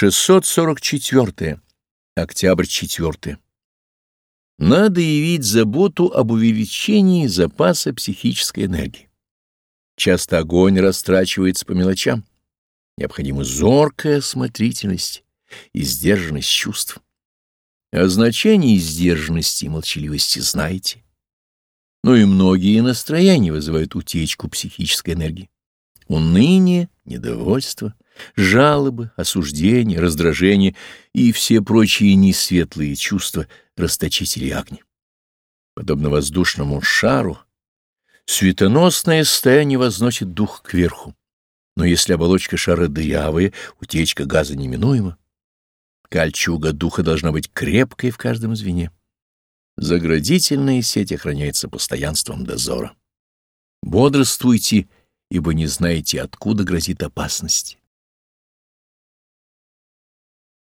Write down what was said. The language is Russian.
644. Октябрь 4. Надо явить заботу об увеличении запаса психической энергии. Часто огонь растрачивается по мелочам. Необходима зоркая осмотрительность и сдержанность чувств. О значении сдержанности и молчаливости знаете. Но и многие настроения вызывают утечку психической энергии. Уныние, недовольство, жалобы, осуждение, раздражение и все прочие несветлые чувства расточители огня. Подобно воздушному шару, Светоносное состояние возносит дух кверху. Но если оболочка шара дырявая, утечка газа неминуема. Кольчуга духа должна быть крепкой в каждом звене. Заградительная сеть охраняется постоянством дозора. Бодрствуйте, ибо не знаете, откуда грозит опасность.